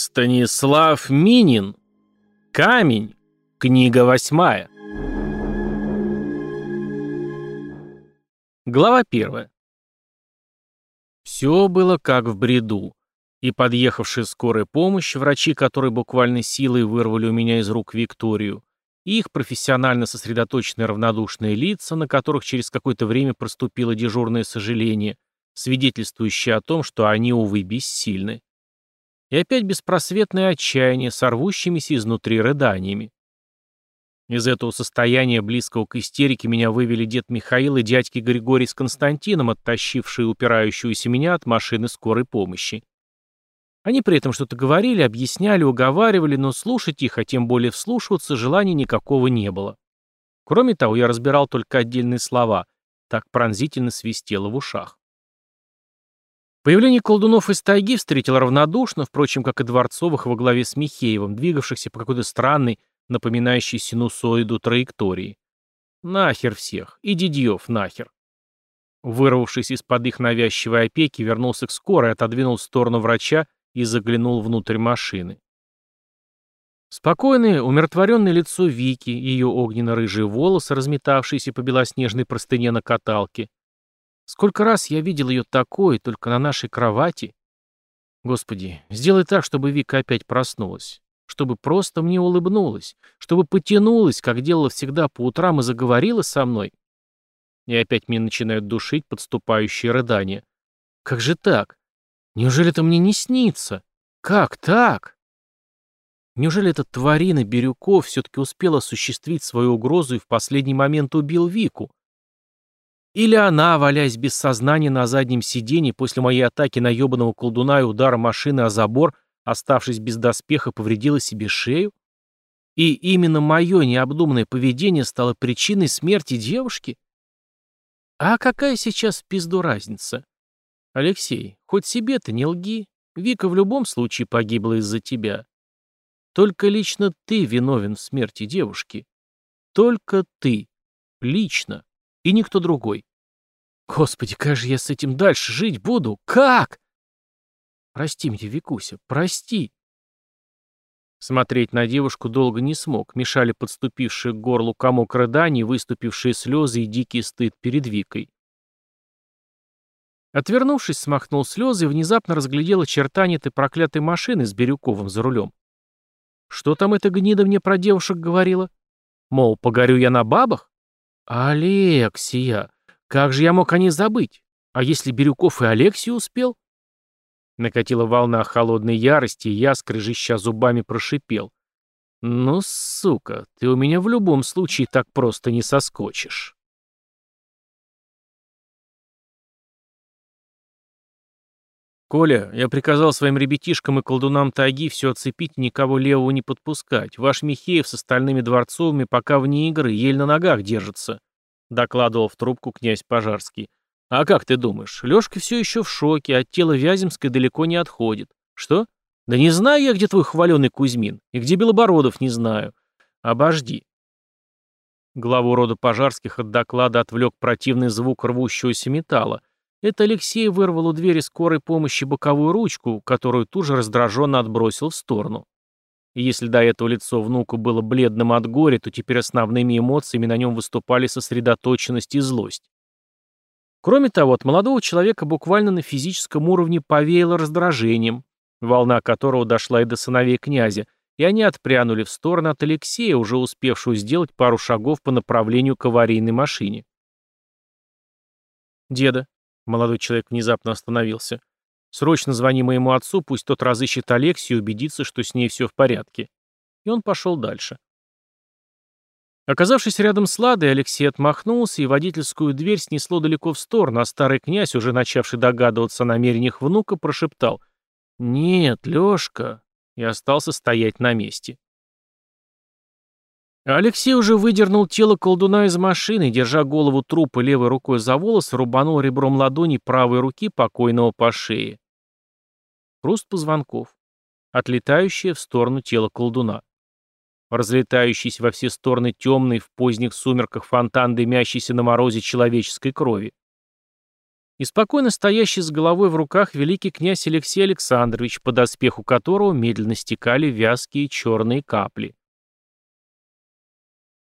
Станислав Минин. Камень. Книга восьмая. Глава первая. Все было как в бреду. И подъехавшая скорая помощь, врачи, которые буквально силой вырвали у меня из рук Викторию, и их профессионально сосредоточенные равнодушные лица, на которых через какое-то время проступило дежурное сожаление, свидетельствующее о том, что они, увы, бессильны. И опять беспросветное отчаяние с рвущимися изнутри рыданиями. Из этого состояния, близкого к истерике, меня вывели дед Михаил и дядьки Григорий с Константином, оттащившие упирающуюся меня от машины скорой помощи. Они при этом что-то говорили, объясняли, уговаривали, но слушать их, а тем более вслушиваться, желания никакого не было. Кроме того, я разбирал только отдельные слова, так пронзительно свистело в ушах. Появление колдунов из тайги встретил равнодушно, впрочем, как и Дворцовых во главе с Михеевым, двигавшихся по какой-то странной, напоминающей синусоиду траектории. Нахер всех, и Дидьев нахер. Вырвавшись из-под их навязчивой опеки, вернулся к скорой, отодвинул в сторону врача и заглянул внутрь машины. Спокойное, умиротворенное лицо Вики, ее огненно-рыжие волосы, разметавшиеся по белоснежной простыне на каталке, Сколько раз я видел ее такой, только на нашей кровати. Господи, сделай так, чтобы Вика опять проснулась. Чтобы просто мне улыбнулась. Чтобы потянулась, как делала всегда по утрам и заговорила со мной. И опять меня начинают душить подступающие рыдания. Как же так? Неужели это мне не снится? Как так? Неужели этот тварина Бирюков все-таки успел осуществить свою угрозу и в последний момент убил Вику? Или она, валяясь без сознания на заднем сиденье после моей атаки на ебаного колдуна и удара машины о забор, оставшись без доспеха, повредила себе шею? И именно мое необдуманное поведение стало причиной смерти девушки? А какая сейчас в пизду разница? Алексей, хоть себе-то не лги. Вика в любом случае погибла из-за тебя. Только лично ты виновен в смерти девушки. Только ты. Лично. И никто другой. Господи, как же я с этим дальше жить буду? Как? Прости меня, Викуся, прости. Смотреть на девушку долго не смог, мешали подступившие к горлу комок рыданий, выступившие слезы и дикий стыд перед Викой. Отвернувшись, смахнул слезы и внезапно разглядел очертания этой проклятой машины с Бирюковым за рулем. Что там эта гнида мне про девушек говорила? Мол, погорю я на бабах? Алексия, как же я мог о ней забыть? А если Бирюков и Алексей успел? Накатила волна холодной ярости, и я, скрежеща зубами, прошипел. «Ну, сука, ты у меня в любом случае так просто не соскочишь». «Коля, я приказал своим ребятишкам и колдунам тайги все оцепить и никого левого не подпускать. Ваш Михеев с остальными дворцовыми пока вне игры, еле на ногах держится. — докладывал в трубку князь Пожарский. «А как ты думаешь, Лёшка все еще в шоке, от тела Вяземской далеко не отходит. Что? Да не знаю я, где твой хваленый Кузьмин, и где Белобородов не знаю. Обожди». Главу рода Пожарских от доклада отвлек противный звук рвущегося металла. Это Алексей вырвал у двери скорой помощи боковую ручку, которую тут же раздраженно отбросил в сторону. Если до этого лицо внука было бледным от горя, то теперь основными эмоциями на нем выступали сосредоточенность и злость. Кроме того, от молодого человека буквально на физическом уровне повеяло раздражением, волна которого дошла и до сыновей князя, и они отпрянули в сторону от Алексея, уже успевшего сделать пару шагов по направлению к аварийной машине. «Деда», — молодой человек внезапно остановился, Срочно звони моему отцу, пусть тот разыщет Алексию и убедится, что с ней все в порядке. И он пошел дальше. Оказавшись рядом с Ладой, Алексей отмахнулся, и водительскую дверь снесло далеко в сторону, а старый князь, уже начавший догадываться о намерениях внука, прошептал «Нет, Лешка», и остался стоять на месте. Алексей уже выдернул тело колдуна из машины, держа голову трупа левой рукой за волос, рубанул ребром ладони правой руки покойного по шее. Хруст позвонков. Отлетающее в сторону тела колдуна. Разлетающийся во все стороны темный в поздних сумерках фонтан дымящийся на морозе человеческой крови. и спокойно стоящий с головой в руках великий князь Алексей Александрович, по доспеху которого медленно стекали вязкие черные капли.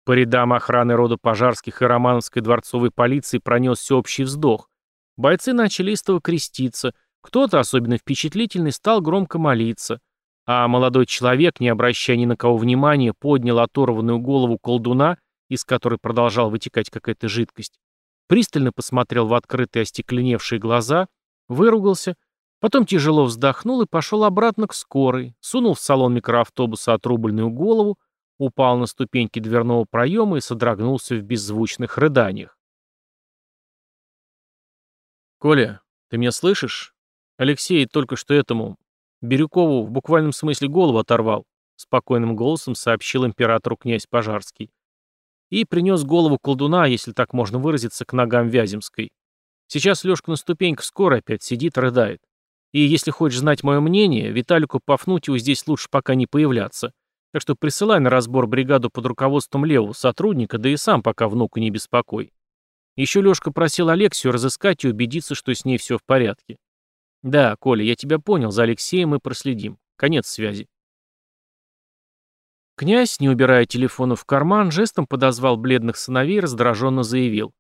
По рядам охраны рода пожарских и романовской дворцовой полиции пронесся общий вздох. Бойцы начали истово креститься, кто-то, особенно впечатлительный, стал громко молиться, а молодой человек, не обращая ни на кого внимания, поднял оторванную голову колдуна, из которой продолжал вытекать какая-то жидкость, пристально посмотрел в открытые остекленевшие глаза, выругался, потом тяжело вздохнул и пошел обратно к скорой, сунул в салон микроавтобуса отрубленную голову, упал на ступеньки дверного проема и содрогнулся в беззвучных рыданиях. «Коля, ты меня слышишь? Алексей только что этому, Бирюкову в буквальном смысле голову оторвал», спокойным голосом сообщил императору князь Пожарский. И принес голову колдуна, если так можно выразиться, к ногам Вяземской. Сейчас Лешка на ступеньках скоро опять сидит, рыдает. И если хочешь знать мое мнение, Виталику Пафнутьеву здесь лучше пока не появляться. Так что присылай на разбор бригаду под руководством левого сотрудника, да и сам пока внука не беспокой. Еще Лешка просил Алексию разыскать и убедиться, что с ней все в порядке. Да, Коля, я тебя понял, за Алексеем мы проследим. Конец связи. Князь, не убирая телефона в карман, жестом подозвал бледных сыновей и раздраженно заявил.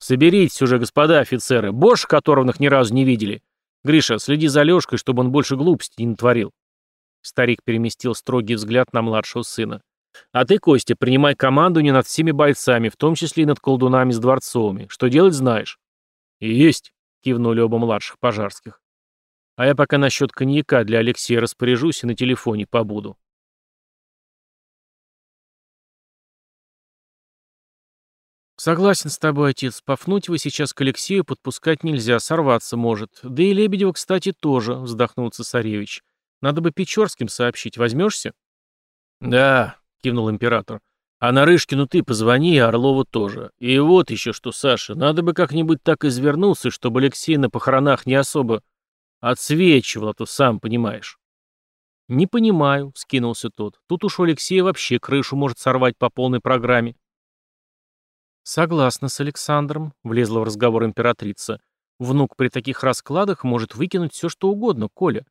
«Соберитесь уже, господа офицеры, Бош, которого ни разу не видели. Гриша, следи за Лешкой, чтобы он больше глупостей не натворил. Старик переместил строгий взгляд на младшего сына. «А ты, Костя, принимай команду не над всеми бойцами, в том числе и над колдунами с дворцовыми. Что делать, знаешь?» «Есть», — кивнули оба младших пожарских. «А я пока насчет коньяка для Алексея распоряжусь и на телефоне побуду». «Согласен с тобой, отец. Пафнутьева сейчас к Алексею подпускать нельзя, сорваться может. Да и Лебедева, кстати, тоже», — вздохнул цесаревич. Надо бы Печорским сообщить. Возьмешься?» «Да», — кивнул император. «А Нарышкину ты позвони, и Орлову тоже. И вот еще что, Саша, надо бы как-нибудь так извернуться, чтобы Алексей на похоронах не особо отсвечивал, а то сам понимаешь». «Не понимаю», — скинулся тот. «Тут уж у Алексея вообще крышу может сорвать по полной программе». «Согласна с Александром», — влезла в разговор императрица. «Внук при таких раскладах может выкинуть все, что угодно, Коля.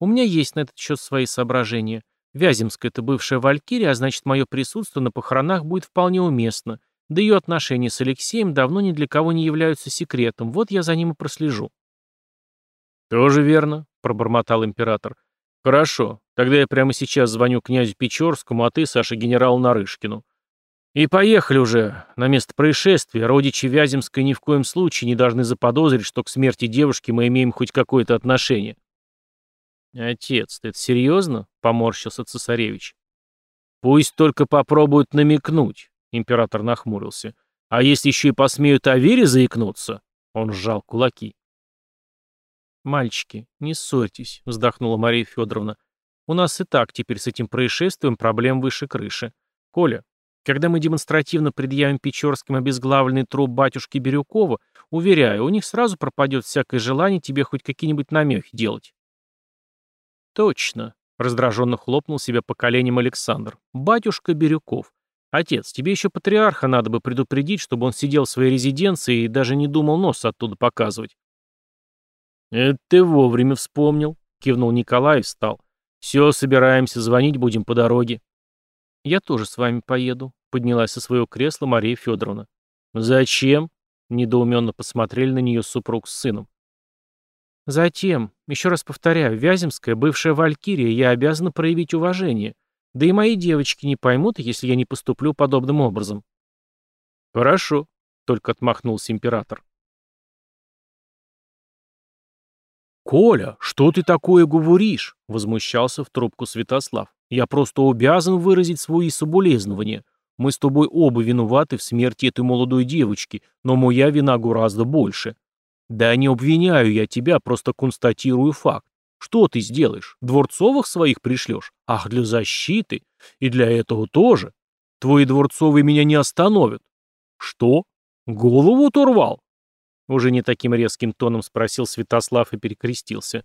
У меня есть на этот счет свои соображения. Вяземская — это бывшая Валькирия, а значит, мое присутствие на похоронах будет вполне уместно. Да ее отношения с Алексеем давно ни для кого не являются секретом. Вот я за ним и прослежу. «Тоже верно», — пробормотал император. «Хорошо, тогда я прямо сейчас звоню князю Печорскому, а ты, Саша, генералу Нарышкину. И поехали уже на место происшествия. Родичи Вяземской ни в коем случае не должны заподозрить, что к смерти девушки мы имеем хоть какое-то отношение». «Отец, ты это серьезно?» — поморщился цесаревич. «Пусть только попробуют намекнуть», — император нахмурился. «А если еще и посмеют о вере заикнуться?» — он сжал кулаки. «Мальчики, не ссорьтесь», — вздохнула Мария Федоровна. «У нас и так теперь с этим происшествием проблем выше крыши. Коля, когда мы демонстративно предъявим Печорским обезглавленный труп батюшки Бирюкова, уверяю, у них сразу пропадет всякое желание тебе хоть какие-нибудь намеки делать. «Точно», — раздраженно хлопнул себя по коленям Александр. «Батюшка Бирюков. Отец, тебе еще патриарха надо бы предупредить, чтобы он сидел в своей резиденции и даже не думал нос оттуда показывать». «Это ты вовремя вспомнил», — кивнул Николай и встал. «Все, собираемся, звонить будем по дороге». «Я тоже с вами поеду», — поднялась со своего кресла Мария Федоровна. «Зачем?» — недоуменно посмотрели на нее супруг с сыном. Затем, еще раз повторяю, Вяземская, бывшая Валькирия, я обязана проявить уважение. Да и мои девочки не поймут, если я не поступлю подобным образом. Хорошо, только отмахнулся император. «Коля, что ты такое говоришь?» — возмущался в трубку Святослав. «Я просто обязан выразить свои соболезнования. Мы с тобой оба виноваты в смерти этой молодой девочки, но моя вина гораздо больше. Да не обвиняю я тебя, просто констатирую факт. Что ты сделаешь? Дворцовых своих пришлешь? Ах, для защиты. И для этого тоже. Твои дворцовые меня не остановят. Что? Голову оторвал? Уже не таким резким тоном спросил Святослав и перекрестился.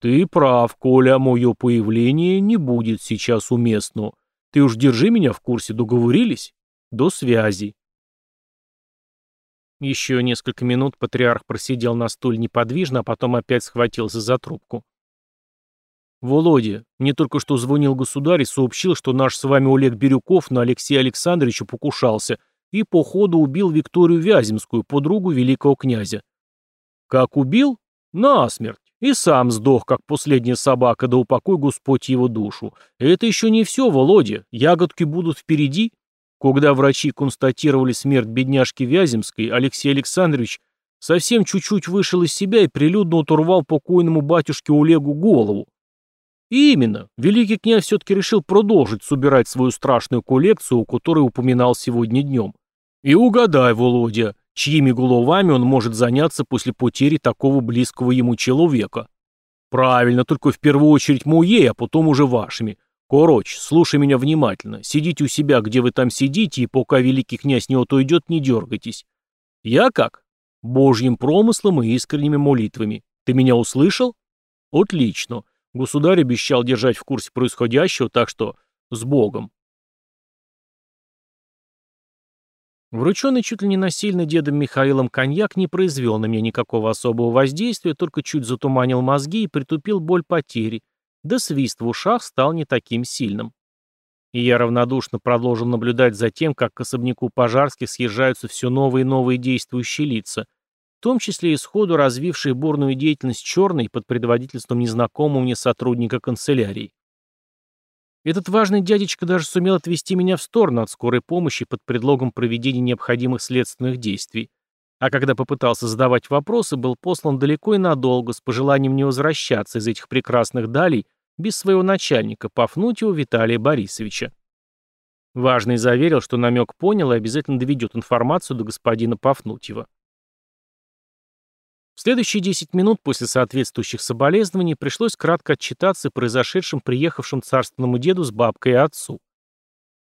Ты прав, Коля, мое появление не будет сейчас уместно. Ты уж держи меня в курсе, договорились? До связи. Еще несколько минут патриарх просидел на стуле неподвижно, а потом опять схватился за трубку. «Володя, мне только что звонил государь и сообщил, что наш с вами Олег Бирюков на Алексея Александровича покушался и по ходу убил Викторию Вяземскую, подругу великого князя. Как убил? Насмерть. И сам сдох, как последняя собака, да упокой Господь его душу. Это еще не все, Володя. Ягодки будут впереди. Когда врачи констатировали смерть бедняжки Вяземской, Алексей Александрович совсем чуть-чуть вышел из себя и прилюдно оторвал покойному батюшке Олегу голову. И именно, великий князь все-таки решил продолжить собирать свою страшную коллекцию, о которой упоминал сегодня днем. И угадай, Володя, чьими головами он может заняться после потери такого близкого ему человека. Правильно, только в первую очередь моей, а потом уже вашими. Короче, слушай меня внимательно. Сидите у себя, где вы там сидите, и пока великий князь не отойдет, не дергайтесь. Я как? Божьим промыслом и искренними молитвами. Ты меня услышал? Отлично. Государь обещал держать в курсе происходящего, так что с Богом. Врученный чуть ли не насильно дедом Михаилом коньяк не произвел на меня никакого особого воздействия, только чуть затуманил мозги и притупил боль потери, да свист в ушах стал не таким сильным. И я равнодушно продолжил наблюдать за тем, как к особняку пожарских съезжаются все новые и новые действующие лица, том числе и сходу развившие бурную деятельность черной под предводительством незнакомого мне сотрудника канцелярии. Этот важный дядечка даже сумел отвести меня в сторону от скорой помощи под предлогом проведения необходимых следственных действий. А когда попытался задавать вопросы, был послан далеко и надолго с пожеланием не возвращаться из этих прекрасных далей без своего начальника, Пафнутьева Виталия Борисовича. Важный заверил, что намек понял и обязательно доведет информацию до господина Пафнутьева. В следующие 10 минут после соответствующих соболезнований пришлось кратко отчитаться произошедшим приехавшим царственному деду с бабкой и отцу.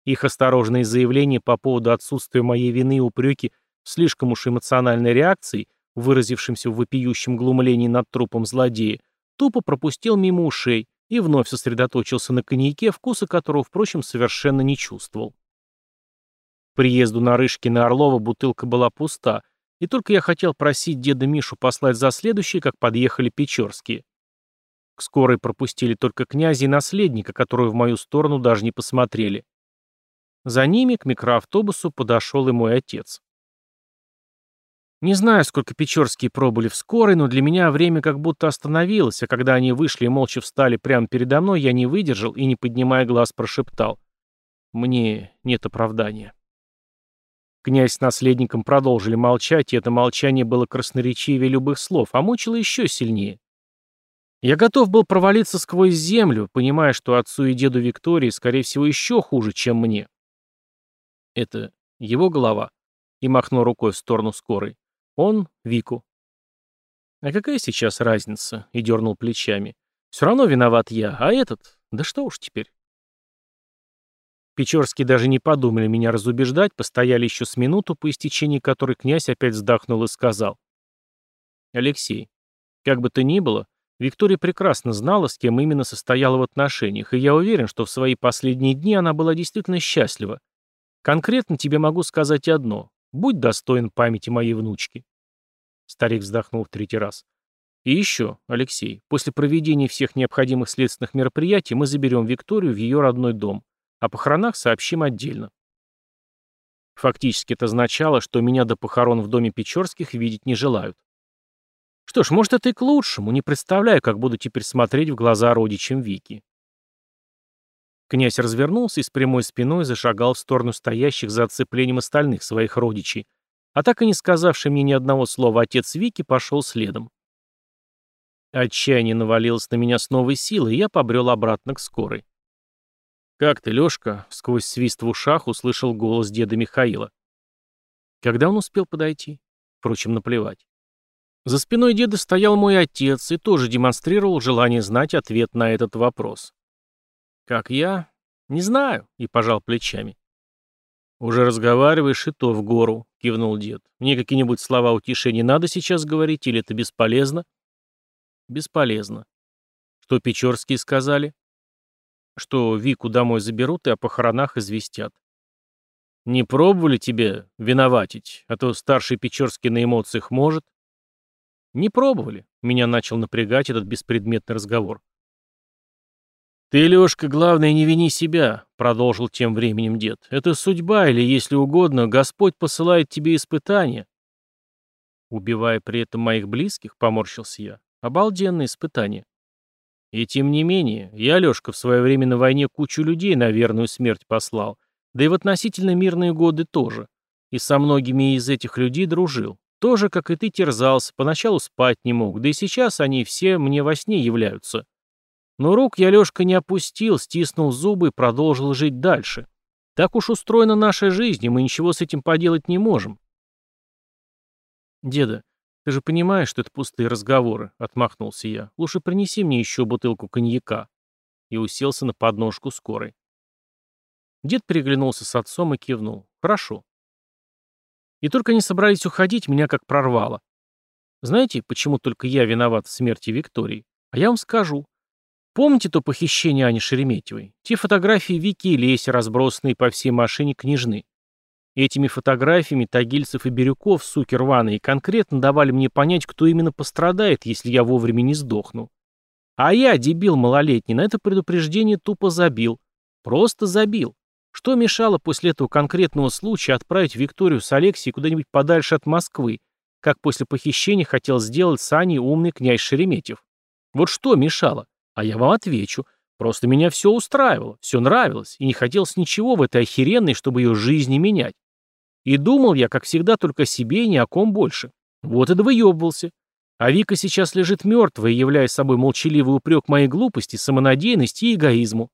Их осторожные заявления по поводу отсутствия моей вины и упреки в слишком уж эмоциональной реакции, выразившимся в вопиющем глумлении над трупом злодея, тупо пропустил мимо ушей и вновь сосредоточился на коньяке, вкуса которого, впрочем, совершенно не чувствовал. К приезду на Рышкина Орлова бутылка была пуста — и только я хотел просить деда Мишу послать за следующий, как подъехали Печорские. К скорой пропустили только князя и наследника, которые в мою сторону даже не посмотрели. За ними к микроавтобусу подошел и мой отец. Не знаю, сколько Печорские пробыли в скорой, но для меня время как будто остановилось, а когда они вышли и молча встали прямо передо мной, я не выдержал и, не поднимая глаз, прошептал. Мне нет оправдания. Князь с наследником продолжили молчать, и это молчание было красноречивее любых слов, а мучило еще сильнее. Я готов был провалиться сквозь землю, понимая, что отцу и деду Виктории, скорее всего, еще хуже, чем мне. Это его голова. И махнул рукой в сторону скорой. Он — Вику. А какая сейчас разница? И дернул плечами. Все равно виноват я, а этот... Да что уж теперь. Печорские даже не подумали меня разубеждать, постояли еще с минуту, по истечении которой князь опять вздохнул и сказал. «Алексей, как бы то ни было, Виктория прекрасно знала, с кем именно состояла в отношениях, и я уверен, что в свои последние дни она была действительно счастлива. Конкретно тебе могу сказать одно. Будь достоин памяти моей внучки». Старик вздохнул в третий раз. «И еще, Алексей, после проведения всех необходимых следственных мероприятий мы заберем Викторию в ее родной дом. О похоронах сообщим отдельно. Фактически это означало, что меня до похорон в доме Печорских видеть не желают. Что ж, может, это и к лучшему. Не представляю, как буду теперь смотреть в глаза родичам Вики. Князь развернулся и с прямой спиной зашагал в сторону стоящих за оцеплением остальных своих родичей, а так и не сказавший мне ни одного слова отец Вики пошел следом. Отчаяние навалилось на меня с новой силой, и я побрел обратно к скорой. «Как ты, Лёшка?» — сквозь свист в ушах услышал голос деда Михаила. Когда он успел подойти? Впрочем, наплевать. За спиной деда стоял мой отец и тоже демонстрировал желание знать ответ на этот вопрос. «Как я?» «Не знаю», — и пожал плечами. «Уже разговариваешь, и то в гору», — кивнул дед. «Мне какие-нибудь слова утешения надо сейчас говорить, или это бесполезно?» «Бесполезно». «Что Печорские сказали?» что Вику домой заберут и о похоронах известят. Не пробовали тебе виноватить, а то старший Печорский на эмоциях может? Не пробовали. Меня начал напрягать этот беспредметный разговор. «Ты, Лёшка, главное, не вини себя», — продолжил тем временем дед. «Это судьба, или, если угодно, Господь посылает тебе испытания». Убивая при этом моих близких, поморщился я. Обалденное испытание. И тем не менее, я, Лёшка, в свое время на войне кучу людей на верную смерть послал. Да и в относительно мирные годы тоже. И со многими из этих людей дружил. Тоже, как и ты, терзался, поначалу спать не мог, да и сейчас они все мне во сне являются. Но рук я, Лёшка, не опустил, стиснул зубы и продолжил жить дальше. Так уж устроена наша жизнь, и мы ничего с этим поделать не можем. Деда, ты же понимаешь, что это пустые разговоры, отмахнулся я. Лучше принеси мне еще бутылку коньяка. И уселся на подножку скорой. Дед переглянулся с отцом и кивнул. Хорошо. И только не собрались уходить, меня как прорвало. Знаете, почему только я виноват в смерти Виктории? А я вам скажу. Помните то похищение Ани Шереметьевой? Те фотографии Вики и Леси, разбросанные по всей машине княжны. Этими фотографиями Тагильцев и Бирюков, суки рваные, конкретно давали мне понять, кто именно пострадает, если я вовремя не сдохну. А я, дебил малолетний, на это предупреждение тупо забил. Просто забил. Что мешало после этого конкретного случая отправить Викторию с Алексией куда-нибудь подальше от Москвы, как после похищения хотел сделать с Аней умный князь Шереметьев? Вот что мешало? А я вам отвечу. Просто меня все устраивало, все нравилось, и не хотелось ничего в этой охеренной, чтобы ее жизни менять. И думал я, как всегда, только о себе и ни о ком больше. Вот и довыебывался. А Вика сейчас лежит мертвая, являя собой молчаливый упрек моей глупости, самонадеянности и эгоизму.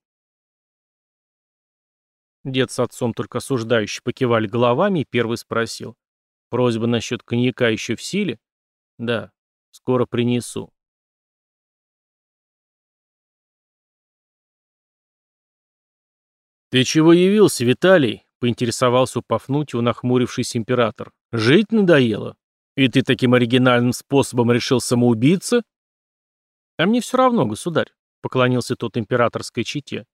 Дед с отцом только осуждающе покивали головами и первый спросил. «Просьба насчет коньяка еще в силе?» «Да, скоро принесу». «Ты чего явился, Виталий?» — поинтересовался у Пафнутьева нахмурившийся император. «Жить надоело? И ты таким оригинальным способом решил самоубиться?» «А мне все равно, государь», — поклонился тот императорской чете.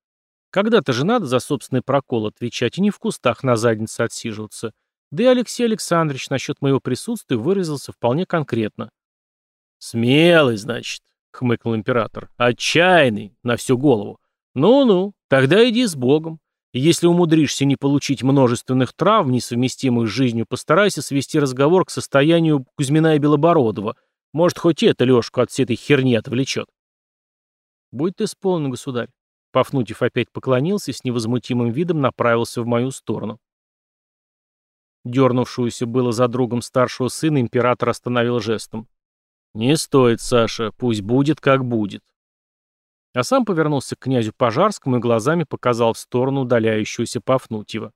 «Когда-то же надо за собственный прокол отвечать и не в кустах на заднице отсиживаться. Да и Алексей Александрович насчет моего присутствия выразился вполне конкретно». «Смелый, значит», — хмыкнул император. «Отчаянный, на всю голову. Ну-ну, тогда иди с Богом. Если умудришься не получить множественных травм, несовместимых с жизнью, постарайся свести разговор к состоянию Кузьмина и Белобородова. Может, хоть это Лешку от всей этой херни отвлечет. Будет исполнен, государь. Пафнутьев опять поклонился и с невозмутимым видом направился в мою сторону. Дернувшуюся было за другом старшего сына император остановил жестом. «Не стоит, Саша, пусть будет, как будет. А сам повернулся к князю Пожарскому и глазами показал в сторону удаляющегося Пафнутьева.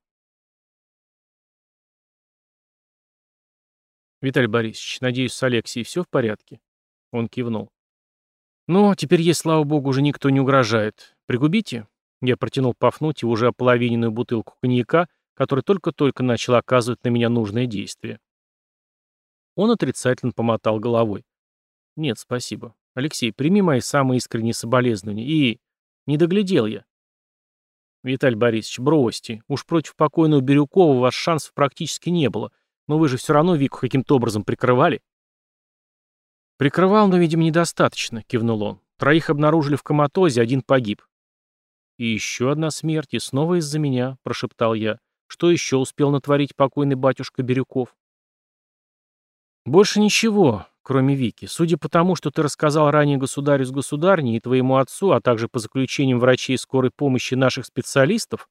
«Виталий Борисович, надеюсь, с Алексией все в порядке?» Он кивнул. «Ну, теперь ей, слава богу, уже никто не угрожает. Пригубите?» Я протянул Пафнутьеву уже ополовиненную бутылку коньяка, который только-только начал оказывать на меня нужное действие. Он отрицательно помотал головой. «Нет, спасибо. Алексей, прими мои самые искренние соболезнования. И... Не доглядел я. Виталий Борисович, бросьте. Уж против покойного Бирюкова у вас шансов практически не было. Но вы же все равно Вику каким-то образом прикрывали. Прикрывал, но, видимо, недостаточно, кивнул он. Троих обнаружили в коматозе, один погиб. И еще одна смерть, и снова из-за меня, прошептал я. Что еще успел натворить покойный батюшка Бирюков? Больше ничего, кроме Вики. Судя по тому, что ты рассказал ранее государю с государней и твоему отцу, а также по заключениям врачей скорой помощи наших специалистов,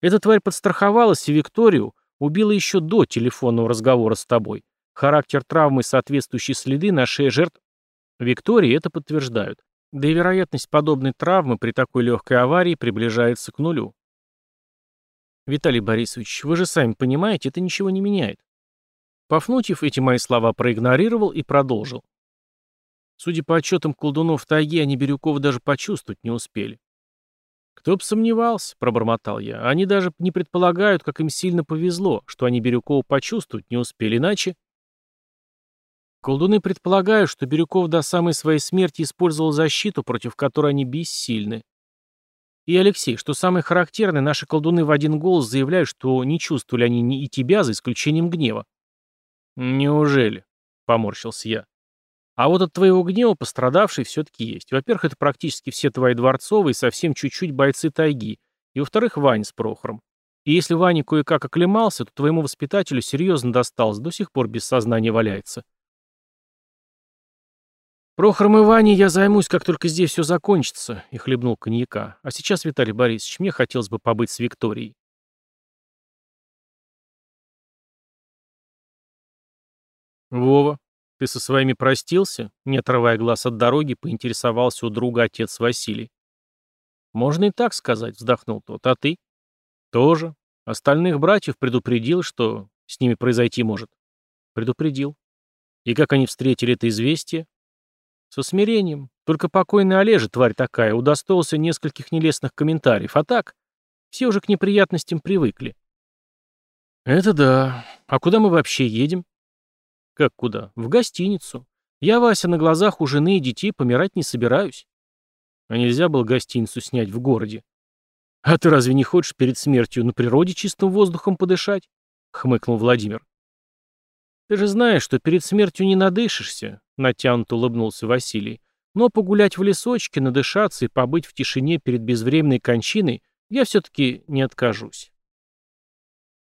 эта тварь подстраховалась и Викторию убила еще до телефонного разговора с тобой. Характер травмы и соответствующие следы на шее жертв Виктории это подтверждают. Да и вероятность подобной травмы при такой легкой аварии приближается к нулю. Виталий Борисович, вы же сами понимаете, это ничего не меняет. Пафнутьев эти мои слова проигнорировал и продолжил. Судя по отчетам колдунов в тайге, они Бирюкова даже почувствовать не успели. «Кто бы сомневался», — пробормотал я. «Они даже не предполагают, как им сильно повезло, что они Бирюкова почувствовать не успели, иначе...» Колдуны предполагают, что Бирюков до самой своей смерти использовал защиту, против которой они бессильны. И, Алексей, что самое характерное, наши колдуны в один голос заявляют, что не чувствовали они ни и тебя, за исключением гнева. Неужели? Поморщился я. А вот от твоего гнева пострадавший все-таки есть. Во-первых, это практически все твои дворцовые, совсем чуть-чуть бойцы тайги. И во-вторых, Ваня с Прохором. И если Ваня кое-как оклемался, то твоему воспитателю серьезно досталось, до сих пор без сознания валяется. «Прохором и Ваней я займусь, как только здесь все закончится», — и хлебнул коньяка. «А сейчас, Виталий Борисович, мне хотелось бы побыть с Викторией». «Вова, ты со своими простился?» Не отрывая глаз от дороги, поинтересовался у друга отец Василий. «Можно и так сказать», — вздохнул тот. «А ты?» «Тоже. Остальных братьев предупредил, что с ними произойти может». «Предупредил. И как они встретили это известие?» «Со смирением. Только покойный Олежа, тварь такая, удостоился нескольких нелестных комментариев. А так, все уже к неприятностям привыкли». «Это да. А куда мы вообще едем?» «Как куда? В гостиницу. Я, Вася, на глазах у жены и детей помирать не собираюсь». А нельзя было гостиницу снять в городе. «А ты разве не хочешь перед смертью на природе чистым воздухом подышать?» — хмыкнул Владимир. «Ты же знаешь, что перед смертью не надышишься», — натянуто улыбнулся Василий. «Но погулять в лесочке, надышаться и побыть в тишине перед безвременной кончиной я все-таки не откажусь».